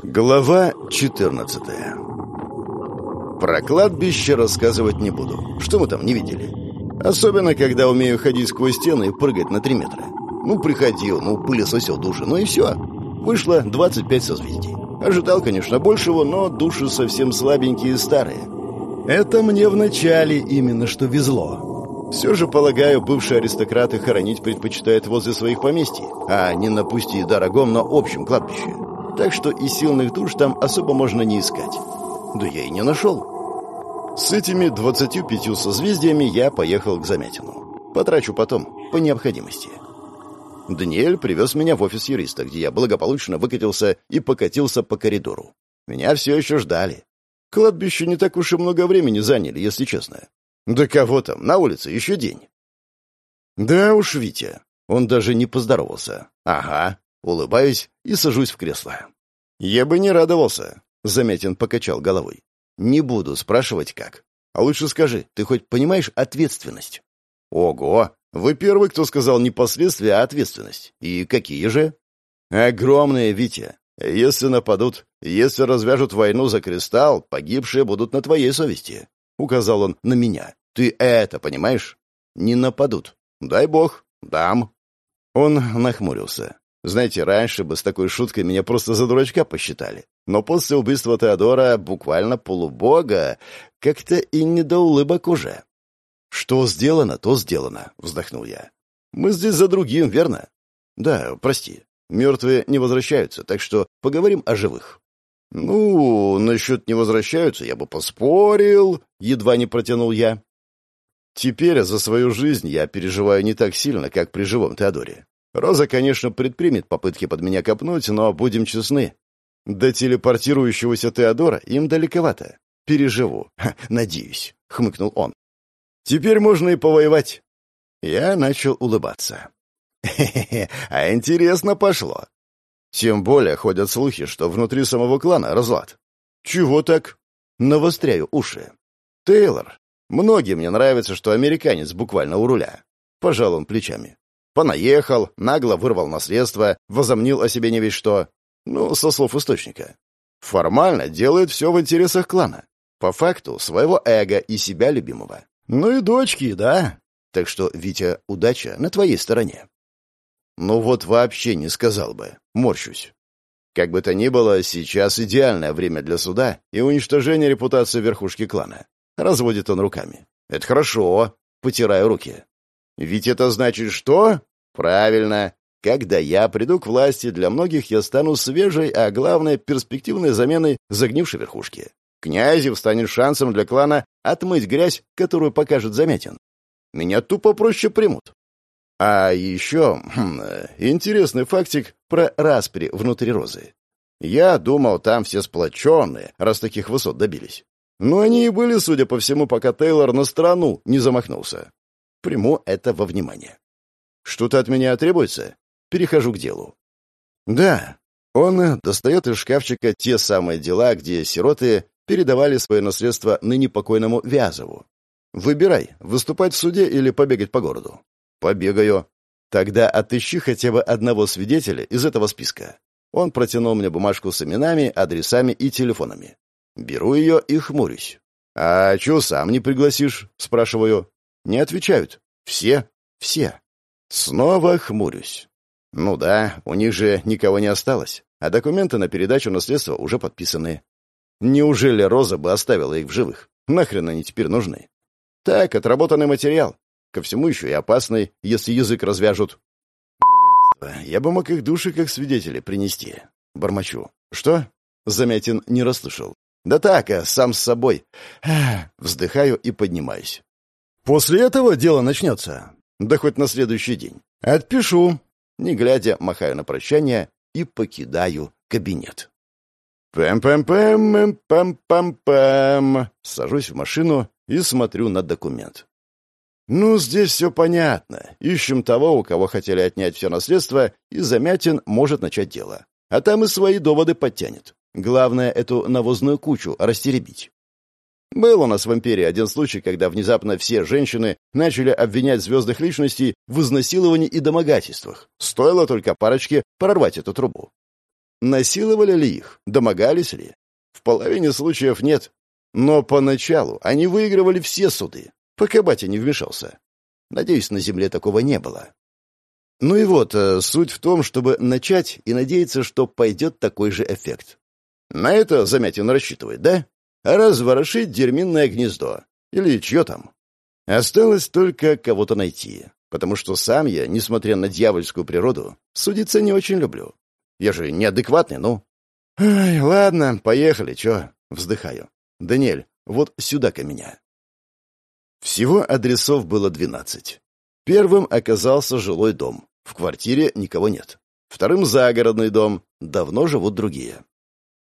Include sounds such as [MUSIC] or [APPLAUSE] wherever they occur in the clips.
Глава 14 Про кладбище рассказывать не буду. Что мы там не видели? Особенно, когда умею ходить сквозь стены и прыгать на 3 метра. Ну, приходил, ну, пылесосил души, ну и все. Вышло 25 созвездий. Ожидал, конечно, большего, но души совсем слабенькие и старые. Это мне вначале именно что везло. Все же, полагаю, бывшие аристократы хоронить предпочитают возле своих поместий, а не на пусть и дорогом, но общем кладбище. Так что и сильных душ там особо можно не искать. Да я и не нашел. С этими 25 созвездиями я поехал к Замятину. Потрачу потом, по необходимости. Даниэль привез меня в офис юриста, где я благополучно выкатился и покатился по коридору. Меня все еще ждали. Кладбище не так уж и много времени заняли, если честно. Да кого там, на улице еще день. Да уж, Витя. Он даже не поздоровался. Ага, улыбаюсь и сажусь в кресло. Я бы не радовался, Заметин покачал головой. Не буду спрашивать, как. А лучше скажи, ты хоть понимаешь ответственность? Ого, вы первый, кто сказал не последствия, а ответственность. И какие же? Огромные, Витя. Если нападут, если развяжут войну за кристалл, погибшие будут на твоей совести. Указал он на меня. Ты это понимаешь? Не нападут. Дай бог. Дам. Он нахмурился. Знаете, раньше бы с такой шуткой меня просто за дурачка посчитали. Но после убийства Теодора, буквально полубога, как-то и не до улыбок уже. «Что сделано, то сделано», — вздохнул я. «Мы здесь за другим, верно?» «Да, прости. Мертвые не возвращаются, так что поговорим о живых». «Ну, насчет не возвращаются я бы поспорил», — едва не протянул я. «Теперь за свою жизнь я переживаю не так сильно, как при живом Теодоре. Роза, конечно, предпримет попытки под меня копнуть, но будем честны. До телепортирующегося Теодора им далековато. Переживу. Ха, надеюсь», — хмыкнул он. Теперь можно и повоевать. Я начал улыбаться. Хе-хе-хе, а интересно пошло. Тем более ходят слухи, что внутри самого клана разлад. Чего так? Навостряю уши. Тейлор. Многим мне нравится, что американец буквально у руля. Пожал он плечами. Понаехал, нагло вырвал наследство, возомнил о себе не весь что. Ну, со слов источника. Формально делает все в интересах клана. По факту своего эго и себя любимого. Ну и дочки, да. Так что, Витя, удача на твоей стороне. Ну вот вообще не сказал бы. Морщусь. Как бы то ни было, сейчас идеальное время для суда и уничтожения репутации верхушки клана. Разводит он руками. Это хорошо. Потираю руки. Ведь это значит что? Правильно. Когда я приду к власти, для многих я стану свежей, а главное, перспективной заменой загнившей верхушки. Князев станет шансом для клана отмыть грязь, которую покажет Заметин. Меня тупо проще примут. А еще хм, интересный фактик про распри внутри Розы. Я думал, там все сплоченные, раз таких высот добились. Но они и были, судя по всему, пока Тейлор на страну не замахнулся. Приму это во внимание. Что-то от меня требуется? Перехожу к делу. Да, он достает из шкафчика те самые дела, где сироты передавали свое наследство ныне покойному Вязову. Выбирай, выступать в суде или побегать по городу. Побегаю. Тогда отыщи хотя бы одного свидетеля из этого списка. Он протянул мне бумажку с именами, адресами и телефонами. Беру ее и хмурюсь. «А чё сам не пригласишь?» — спрашиваю. Не отвечают. «Все? Все». Снова хмурюсь. Ну да, у них же никого не осталось, а документы на передачу наследства уже подписаны. Неужели Роза бы оставила их в живых? Нахрен они теперь нужны? Так, отработанный материал. Ко всему еще и опасный, если язык развяжут. Я бы мог их души как свидетели принести. Бормочу. Что? Замятин не расслышал. Да так, а сам с собой. Вздыхаю и поднимаюсь. После этого дело начнется. Да хоть на следующий день. Отпишу. Не глядя, махаю на прощание и покидаю кабинет. Пэм-пэм-пэм, пэм-пэм-пэм. Сажусь в машину и смотрю на документ. Ну, здесь все понятно. Ищем того, у кого хотели отнять все наследство, и Замятин может начать дело. А там и свои доводы подтянет. Главное, эту навозную кучу растеребить. Был у нас в империи один случай, когда внезапно все женщины начали обвинять звездных личностей в изнасиловании и домогательствах. Стоило только парочке прорвать эту трубу. Насиловали ли их? Домогались ли? В половине случаев нет. Но поначалу они выигрывали все суды, пока батя не вмешался. Надеюсь, на земле такого не было. Ну и вот, э, суть в том, чтобы начать и надеяться, что пойдет такой же эффект. На это Замятин рассчитывает, да? Разворошить дерьминное гнездо. Или чье там? Осталось только кого-то найти, потому что сам я, несмотря на дьявольскую природу, судиться не очень люблю. Я же неадекватный, ну. Ай, ладно, поехали, чё? Вздыхаю. Даниэль, вот сюда-ка меня. Всего адресов было двенадцать. Первым оказался жилой дом. В квартире никого нет. Вторым — загородный дом. Давно живут другие.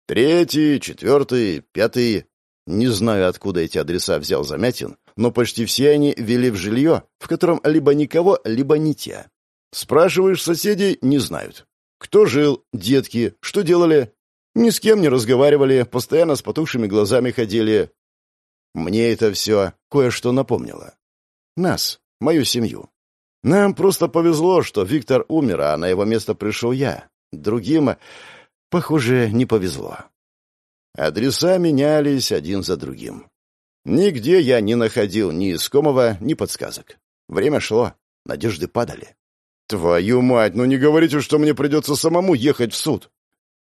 Третий, четвертый, пятый. Не знаю, откуда эти адреса взял Замятин, но почти все они вели в жилье, в котором либо никого, либо не те. Спрашиваешь соседей — не знают. Кто жил, детки, что делали? Ни с кем не разговаривали, постоянно с потухшими глазами ходили. Мне это все кое-что напомнило. Нас, мою семью. Нам просто повезло, что Виктор умер, а на его место пришел я. Другим, похоже, не повезло. Адреса менялись один за другим. Нигде я не находил ни искомого, ни подсказок. Время шло, надежды падали. «Твою мать, ну не говорите, что мне придется самому ехать в суд!»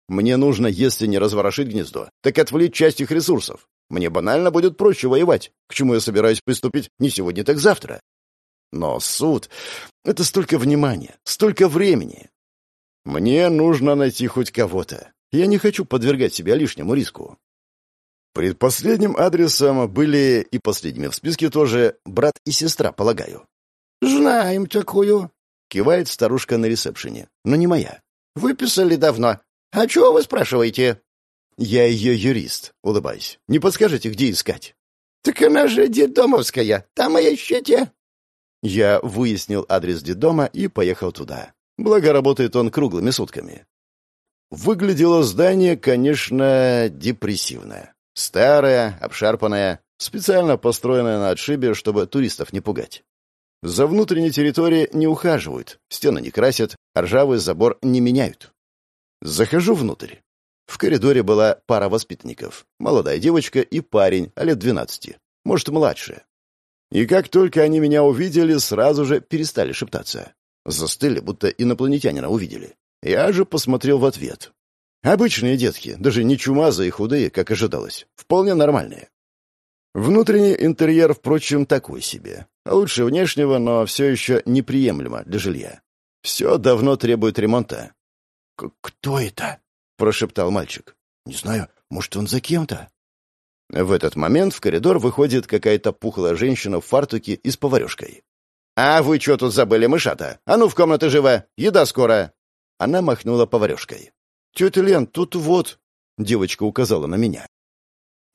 «Мне нужно, если не разворошить гнездо, так отвлечь часть их ресурсов. Мне банально будет проще воевать, к чему я собираюсь приступить не сегодня, так завтра. Но суд — это столько внимания, столько времени. Мне нужно найти хоть кого-то. Я не хочу подвергать себя лишнему риску. Предпоследним адресом были, и последними в списке тоже, брат и сестра, полагаю. «Знаем такую», Кивает старушка на ресепшене, но не моя. «Выписали давно. А чего вы спрашиваете?» «Я ее юрист», — улыбаюсь. «Не подскажете, где искать?» «Так она же детдомовская. Там и ищите». Я выяснил адрес детдома и поехал туда. Благо, работает он круглыми сутками. Выглядело здание, конечно, депрессивное. Старое, обшарпанное, специально построенное на отшибе, чтобы туристов не пугать. За внутренней территорией не ухаживают, стены не красят, а ржавый забор не меняют. Захожу внутрь. В коридоре была пара воспитанников. Молодая девочка и парень, а лет двенадцати. Может, младше. И как только они меня увидели, сразу же перестали шептаться. Застыли, будто инопланетянина увидели. Я же посмотрел в ответ. Обычные детки, даже не чумазые и худые, как ожидалось. Вполне нормальные. Внутренний интерьер, впрочем, такой себе. Лучше внешнего, но все еще неприемлемо для жилья. Все давно требует ремонта. «Кто это?» — прошептал мальчик. «Не знаю, может, он за кем-то?» В этот момент в коридор выходит какая-то пухлая женщина в фартуке и с поварешкой. «А вы что тут забыли, мышата? А ну в комнату живо! Еда скоро!» Она махнула поварешкой. «Тетя Лен, тут вот...» Девочка указала на меня.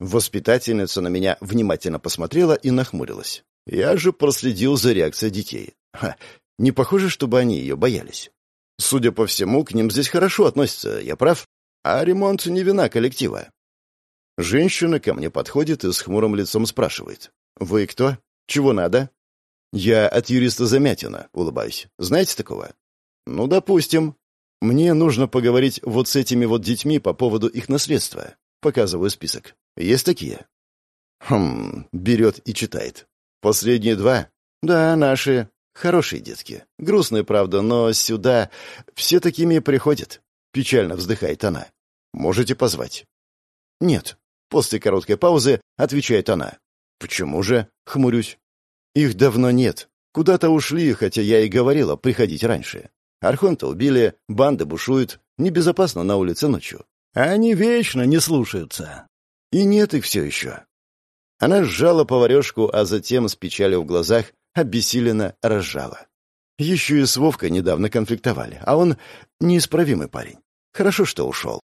Воспитательница на меня внимательно посмотрела и нахмурилась. Я же проследил за реакцией детей. Ха, не похоже, чтобы они ее боялись. Судя по всему, к ним здесь хорошо относятся, я прав. А ремонт не вина коллектива. Женщина ко мне подходит и с хмурым лицом спрашивает. «Вы кто? Чего надо?» «Я от юриста Замятина», — улыбаюсь. «Знаете такого?» «Ну, допустим. Мне нужно поговорить вот с этими вот детьми по поводу их наследства». Показываю список. «Есть такие?» Хм, берет и читает. Последние два? Да, наши. Хорошие детки. Грустные, правда, но сюда все такими приходят. Печально вздыхает она. Можете позвать? Нет. После короткой паузы отвечает она. Почему же? Хмурюсь. Их давно нет. Куда-то ушли, хотя я и говорила приходить раньше. Архонта убили, банды бушуют, небезопасно на улице ночью. Они вечно не слушаются. И нет их все еще. Она сжала поварешку, а затем, с печалью в глазах, обессиленно разжала. Еще и с Вовкой недавно конфликтовали, а он неисправимый парень. Хорошо, что ушел.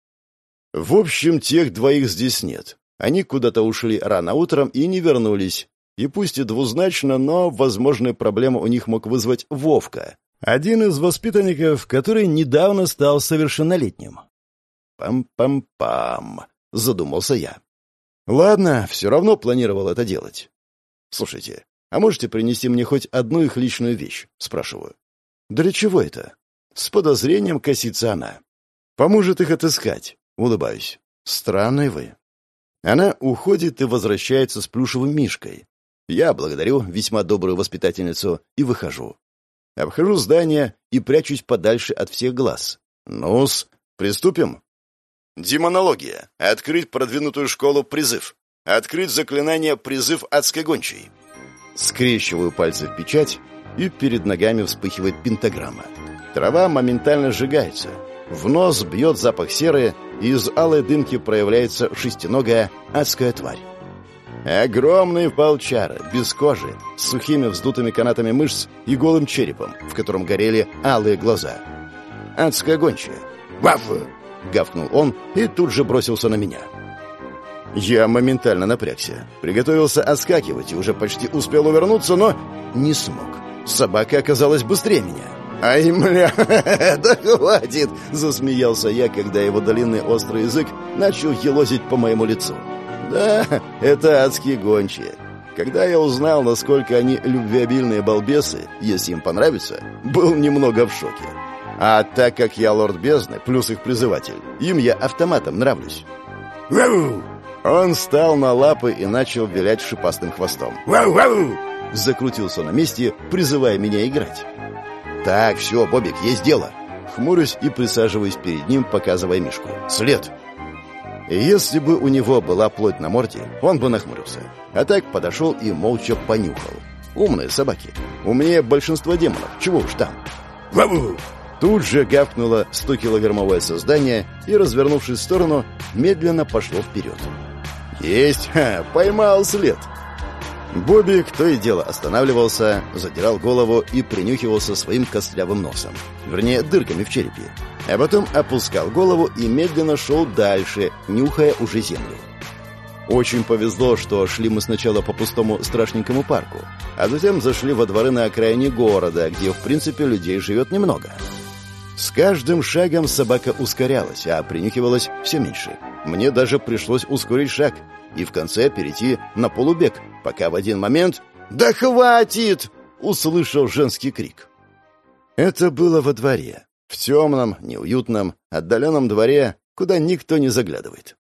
В общем, тех двоих здесь нет. Они куда-то ушли рано утром и не вернулись. И пусть и двузначно, но возможную проблему у них мог вызвать Вовка, один из воспитанников, который недавно стал совершеннолетним. «Пам-пам-пам», — задумался я. Ладно, все равно планировал это делать. Слушайте, а можете принести мне хоть одну их личную вещь? Спрашиваю. Для чего это? С подозрением косится она. Поможет их отыскать. Улыбаюсь. Странный вы. Она уходит и возвращается с плюшевым мишкой. Я благодарю весьма добрую воспитательницу и выхожу. Обхожу здание и прячусь подальше от всех глаз. Ну-с, приступим. Демонология. Открыть продвинутую школу призыв. Открыть заклинание «Призыв адской гончей». Скрещиваю пальцы в печать, и перед ногами вспыхивает пентаграмма. Трава моментально сжигается. В нос бьет запах серы, и из алой дымки проявляется шестиногая адская тварь. Огромный волчара, без кожи, с сухими вздутыми канатами мышц и голым черепом, в котором горели алые глаза. Адская гончая. «Ваф!» — гавкнул он и тут же бросился на меня. Я моментально напрягся. Приготовился отскакивать и уже почти успел увернуться, но не смог. Собака оказалась быстрее меня. «Ай, мля, [LAUGHS] да хватит!» — засмеялся я, когда его длинный острый язык начал елозить по моему лицу. «Да, [LAUGHS] это адские гончие. Когда я узнал, насколько они любвеобильные балбесы, если им понравится, был немного в шоке. А так как я лорд бездны, плюс их призыватель, им я автоматом нравлюсь. «Вау!» Он встал на лапы и начал вилять шипастым хвостом. «Вау-вау!» Закрутился на месте, призывая меня играть. «Так, все, Бобик, есть дело!» Хмурюсь и присаживаюсь перед ним, показывая Мишку. «След!» Если бы у него была плоть на морде, он бы нахмурился. А так подошел и молча понюхал. Умные собаки. Умнее большинство демонов. Чего уж там. «Вау!» Тут же гавкнуло 100-килограммовое создание и, развернувшись в сторону, медленно пошло вперед. «Есть! Ха, поймал след!» Бобик то и дело останавливался, задирал голову и принюхивался своим костлявым носом. Вернее, дырками в черепе. А потом опускал голову и медленно шел дальше, нюхая уже землю. Очень повезло, что шли мы сначала по пустому страшненькому парку, а затем зашли во дворы на окраине города, где, в принципе, людей живет немного. С каждым шагом собака ускорялась, а принюхивалась все меньше. Мне даже пришлось ускорить шаг и в конце перейти на полубег, пока в один момент «Да хватит!» услышал женский крик. Это было во дворе, в темном, неуютном, отдаленном дворе, куда никто не заглядывает.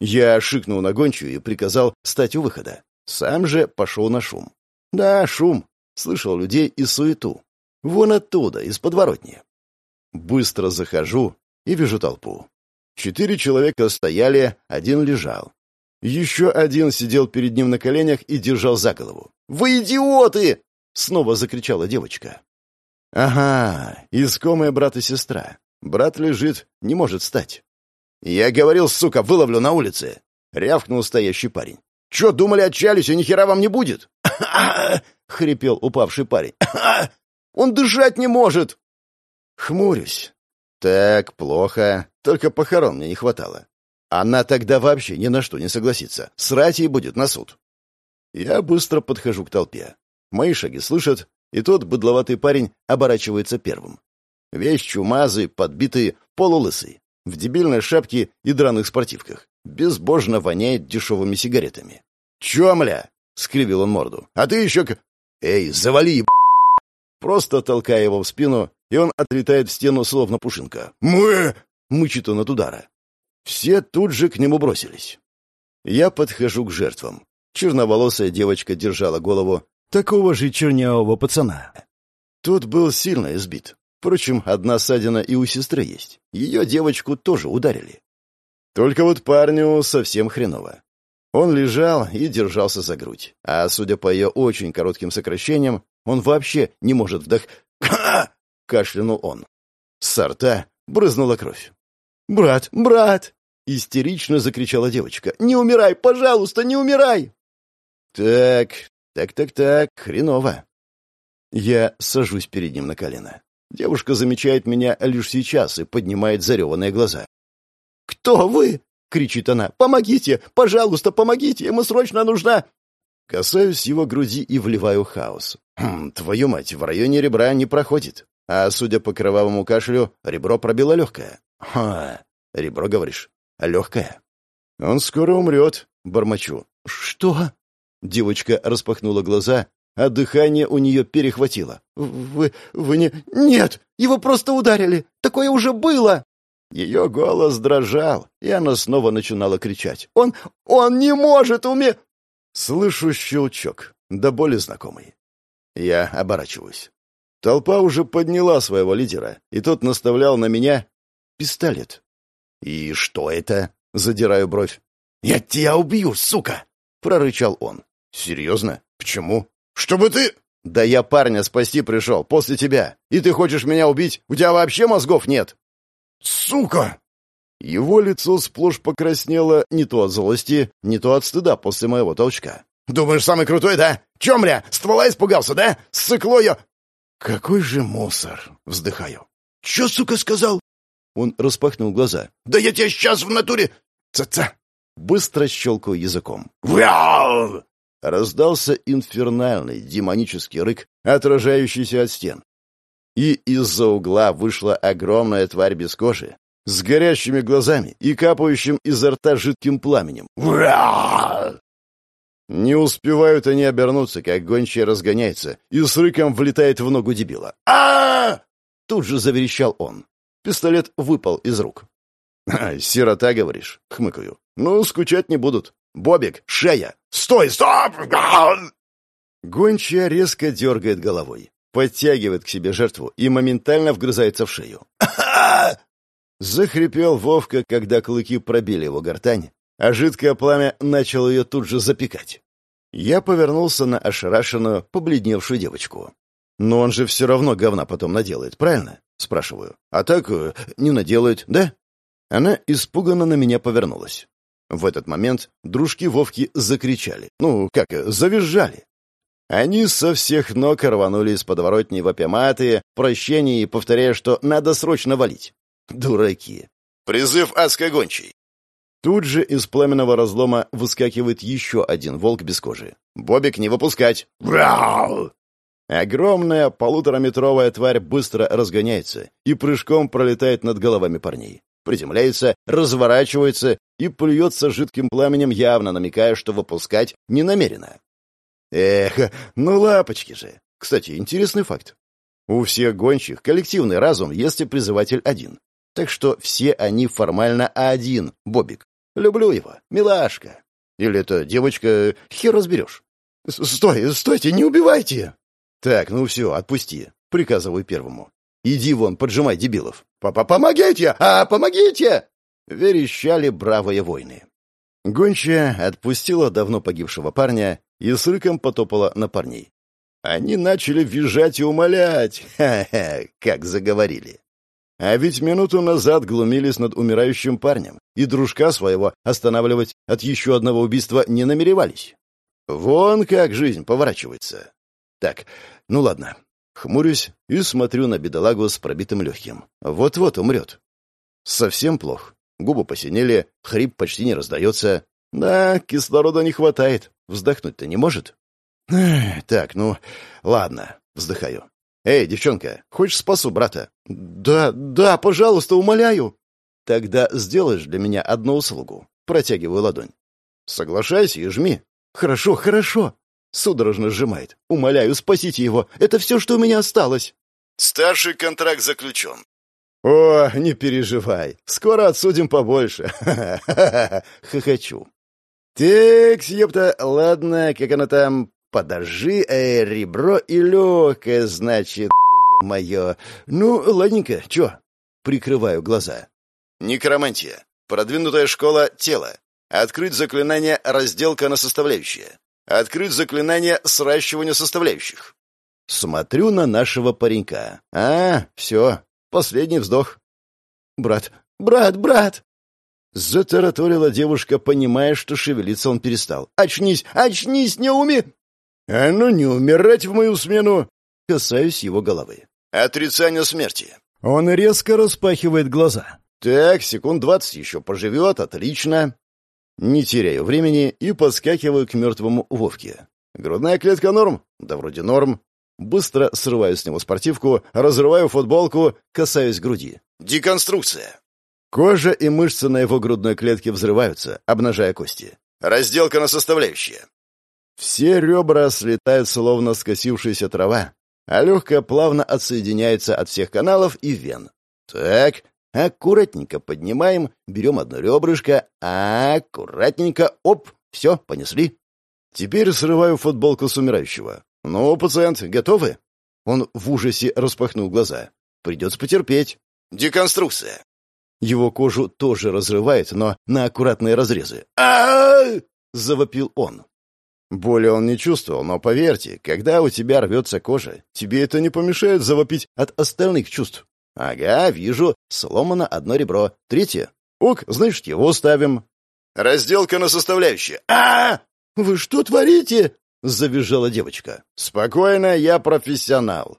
Я шикнул на гончую и приказал стать у выхода. Сам же пошел на шум. Да, шум. Слышал людей и суету. Вон оттуда, из подворотни. Быстро захожу и вижу толпу. Четыре человека стояли, один лежал. Еще один сидел перед ним на коленях и держал за голову. «Вы идиоты!» — снова закричала девочка. «Ага, искомые брат и сестра. Брат лежит, не может встать». «Я говорил, сука, выловлю на улице!» — рявкнул стоящий парень. «Че, думали, отчались, и ни хера вам не будет?» [LAUGHS] хрипел упавший парень. [LAUGHS] «Он дышать не может!» Хмурюсь. Так, плохо. Только похорон мне не хватало. Она тогда вообще ни на что не согласится. Срать ей будет на суд. Я быстро подхожу к толпе. Мои шаги слышат, и тот быдловатый парень оборачивается первым. Весь чумазый, подбитый, полулысый, в дебильной шапке и драных спортивках. Безбожно воняет дешевыми сигаретами. «Чё, мля?» — скривил он морду. «А ты еще к...» «Эй, завали, еб...» Просто толкая его в спину, и он отлетает в стену, словно пушинка. «Мы!» — мычит он от удара. Все тут же к нему бросились. Я подхожу к жертвам. Черноволосая девочка держала голову такого же чернявого пацана. Тот был сильно избит. Впрочем, одна ссадина и у сестры есть. Ее девочку тоже ударили. Только вот парню совсем хреново. Он лежал и держался за грудь. А судя по ее очень коротким сокращениям, он вообще не может вдох... [COUGHS] кашлянул он. С рта брызнула кровь. «Брат, брат!» — истерично закричала девочка. «Не умирай, пожалуйста, не умирай!» «Так, так-так-так, хреново». Я сажусь перед ним на колено. Девушка замечает меня лишь сейчас и поднимает зареванные глаза. «Кто вы?» — кричит она. «Помогите! Пожалуйста, помогите! Ему срочно нужна...» Касаюсь его груди и вливаю хаос. Хм, твою мать, в районе ребра не проходит. А судя по кровавому кашлю, ребро пробило легкое. Ха, ребро, говоришь, легкое. Он скоро умрет, бормочу. Что? Девочка распахнула глаза, а дыхание у нее перехватило. «Вы... вы не... Нет! Его просто ударили! Такое уже было!» Ее голос дрожал, и она снова начинала кричать. «Он... он не может уме...» Слышу щелчок, да более знакомый. Я оборачиваюсь. Толпа уже подняла своего лидера, и тот наставлял на меня пистолет. «И что это?» — задираю бровь. «Я тебя убью, сука!» — прорычал он. «Серьезно? Почему?» «Чтобы ты...» «Да я парня спасти пришел, после тебя. И ты хочешь меня убить? У тебя вообще мозгов нет!» «Сука!» Его лицо сплошь покраснело не то от злости, не то от стыда после моего толчка. «Думаешь, самый крутой, да? Чем, бля, ствола испугался, да? Сыкло я...» «Какой же мусор!» — вздыхаю. «Чё, сука, сказал?» Он распахнул глаза. «Да я тебя сейчас в натуре...» «Ца-ца!» Быстро щелкаю языком. «Вяу!» Раздался инфернальный демонический рык, отражающийся от стен. И из-за угла вышла огромная тварь без кожи, с горящими глазами и капающим изо рта жидким пламенем. «Вяу!» Не успевают они обернуться, как гончая разгоняется и с рыком влетает в ногу дебила. а Тут же заверещал он. Пистолет выпал из рук. «А, «Сирота, говоришь?» — хмыкаю. «Ну, скучать не будут. Бобик, шея! Стой, стоп!» Гончая резко дергает головой, подтягивает к себе жертву и моментально вгрызается в шею. [COUGHS] Захрипел Вовка, когда клыки пробили его гортань, а жидкое пламя начало ее тут же запекать. Я повернулся на ошарашенную, побледневшую девочку. «Но он же все равно говна потом наделает, правильно?» — спрашиваю. «А так э, не наделает, да?» Она испуганно на меня повернулась. В этот момент дружки Вовки закричали. Ну, как, завизжали. Они со всех ног рванули из подворотни вопяматые, прощения и повторяя, что надо срочно валить. Дураки. Призыв адской гончей. Тут же из пламенного разлома выскакивает еще один волк без кожи. «Бобик, не выпускать!» «Брау!» Огромная полутораметровая тварь быстро разгоняется и прыжком пролетает над головами парней. Приземляется, разворачивается и плюется жидким пламенем, явно намекая, что выпускать не намерено. Эх, ну лапочки же. Кстати, интересный факт. У всех гонщих коллективный разум, если призыватель один. Так что все они формально один, Бобик. Люблю его, милашка. Или это девочка, хер разберешь. «Стой, стойте, не убивайте!» «Так, ну все, отпусти», — приказываю первому. «Иди вон, поджимай дебилов». «Папа, помогите! А, помогите!» Верещали бравые воины. Гончая отпустила давно погибшего парня и с рыком потопала на парней. Они начали визжать и умолять. Ха-ха, как заговорили. А ведь минуту назад глумились над умирающим парнем, и дружка своего останавливать от еще одного убийства не намеревались. Вон как жизнь поворачивается. Так, ну ладно. Хмурюсь и смотрю на бедолагу с пробитым легким. Вот-вот умрет. Совсем плохо. Губы посинели, хрип почти не раздается. Да, кислорода не хватает. Вздохнуть-то не может. Так, ну, ладно, вздыхаю. «Эй, девчонка, хочешь спасу брата?» «Да, да, пожалуйста, умоляю!» «Тогда сделаешь для меня одну услугу?» Протягиваю ладонь. «Соглашайся и жми». «Хорошо, хорошо!» Судорожно сжимает. «Умоляю, спасите его! Это все, что у меня осталось!» «Старший контракт заключен». «О, не переживай, скоро отсудим побольше!» [LAUGHS] Хохочу. «Так, ёпта, ладно, как она там, Подожди, э, ребро и легкое, значит, мое. Ну, ладненько, чё? Прикрываю глаза. Некромантия. Продвинутая школа тела. Открыть заклинание разделка на составляющие. Открыть заклинание сращивания составляющих. Смотрю на нашего паренька. А, все, последний вздох. Брат, брат, брат! Затараторила девушка, понимая, что шевелиться он перестал. «Очнись! Очнись, не уми!» «А ну не умирать в мою смену!» Касаюсь его головы. «Отрицание смерти». Он резко распахивает глаза. «Так, секунд двадцать еще поживет, отлично». Не теряю времени и подскакиваю к мертвому Вовке. «Грудная клетка норм?» «Да вроде норм». Быстро срываю с него спортивку, разрываю футболку, касаюсь груди. «Деконструкция». Кожа и мышцы на его грудной клетке взрываются, обнажая кости. «Разделка на составляющие». Все ребра слетают, словно скосившаяся трава, а легкое плавно отсоединяется от всех каналов и вен. Так, Аккуратненько поднимаем, берем одно ребрышко, аккуратненько, оп, все, понесли. Теперь срываю футболку с умирающего. «Ну, пациент, готовы?» Он в ужасе распахнул глаза. «Придется потерпеть». «Деконструкция». Его кожу тоже разрывает, но на аккуратные разрезы. а завопил он. Боли он не чувствовал, но поверьте, когда у тебя рвется кожа, тебе это не помешает завопить от остальных чувств. Ага, вижу, сломано одно ребро. Третье. Ок, значит, его ставим. Разделка на составляющие. а, Вы что творите? Завизжала девочка. Спокойно, я профессионал.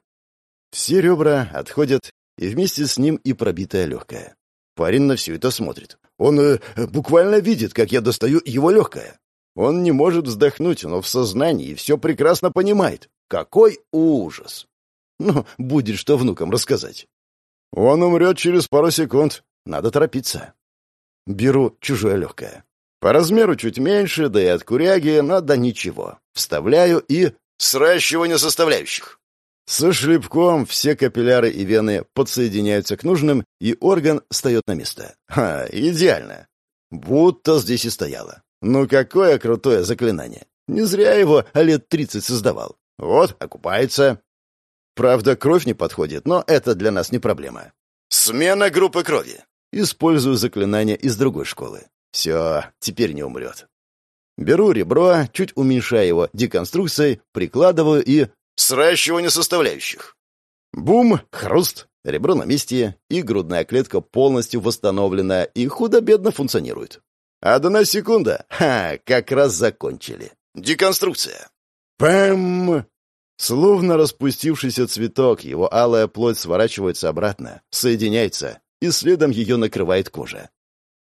Все ребра отходят, и вместе с ним и пробитая легкая. Парень на все это смотрит. Он э, буквально видит, как я достаю его легкое. Он не может вздохнуть, но в сознании все прекрасно понимает. Какой ужас! Ну, будет что внукам рассказать. Он умрет через пару секунд. Надо торопиться. Беру чужое легкое. По размеру чуть меньше, да и от куряги надо ничего. Вставляю и... Сращивание составляющих. Со шлепком все капилляры и вены подсоединяются к нужным, и орган встает на место. Ха, идеально. Будто здесь и стояло. Ну какое крутое заклинание. Не зря его лет тридцать создавал. Вот, окупается. Правда, кровь не подходит, но это для нас не проблема. Смена группы крови. Использую заклинание из другой школы. Все, теперь не умрет. Беру ребро, чуть уменьшаю его деконструкцией, прикладываю и... Сращивание составляющих. Бум, хруст, ребро на месте, и грудная клетка полностью восстановлена и худо-бедно функционирует. Одна секунда. Ха, как раз закончили. Деконструкция. Пэм! Словно распустившийся цветок, его алая плоть сворачивается обратно, соединяется, и следом ее накрывает кожа.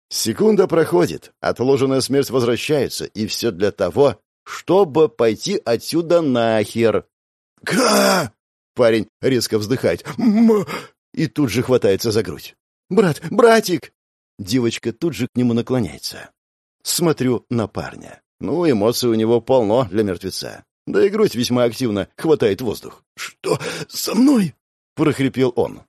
Секунда проходит, отложенная смерть возвращается, и все для того, чтобы пойти отсюда нахер. «Га!» Парень резко вздыхает. «М!» И тут же хватается за грудь. «Брат! Братик!» Девочка тут же к нему наклоняется. Смотрю на парня. Ну, эмоций у него полно для мертвеца. Да и грудь весьма активно хватает воздух. «Что со мной?» — прохрипел он.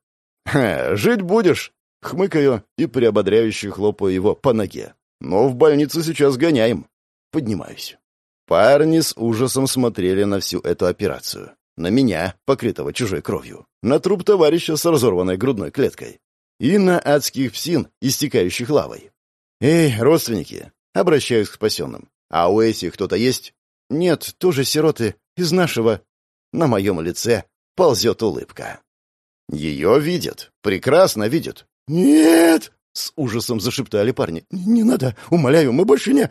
«Ха, жить будешь!» — хмыкаю и приободряюще хлопаю его по ноге. «Но в больницу сейчас гоняем». Поднимаюсь. Парни с ужасом смотрели на всю эту операцию. На меня, покрытого чужой кровью. На труп товарища с разорванной грудной клеткой и на адских псин, истекающих лавой. «Эй, родственники!» — обращаюсь к спасенным. «А у Эси кто-то есть?» «Нет, тоже сироты, из нашего». На моем лице ползет улыбка. Ее видят, прекрасно видят. «Нет!» — с ужасом зашептали парни. «Не надо, умоляю, мы больше не...»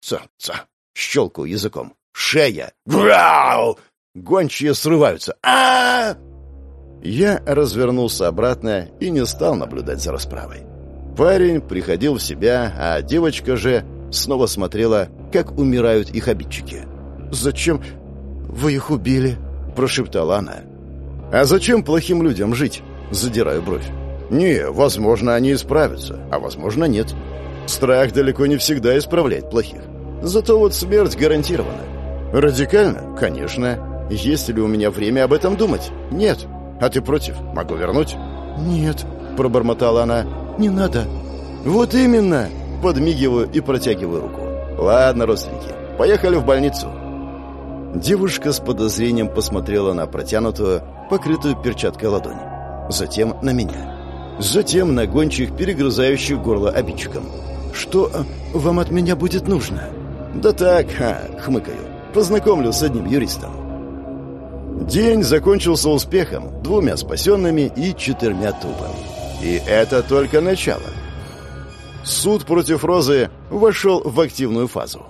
«Ца-ца!» — щелкаю языком. «Шея!» «Грау!» Гончие срываются. а, я развернулся обратно и не стал наблюдать за расправой. Парень приходил в себя, а девочка же снова смотрела, как умирают их обидчики. «Зачем вы их убили?» – прошептала она. «А зачем плохим людям жить?» – задираю бровь. «Не, возможно, они исправятся, а возможно, нет. Страх далеко не всегда исправляет плохих. Зато вот смерть гарантирована. Радикально? Конечно. Есть ли у меня время об этом думать? Нет. А ты против? Могу вернуть?» «Нет», — пробормотала она, — «не надо». «Вот именно!» — подмигиваю и протягиваю руку. «Ладно, родственники, поехали в больницу». Девушка с подозрением посмотрела на протянутую, покрытую перчаткой ладонь. Затем на меня. Затем на гончих, перегрызающих горло обидчикам. «Что э, вам от меня будет нужно?» «Да так, ха, хмыкаю. Познакомлю с одним юристом». День закончился успехом, двумя спасенными и четырьмя трупами. И это только начало. Суд против Розы вошел в активную фазу.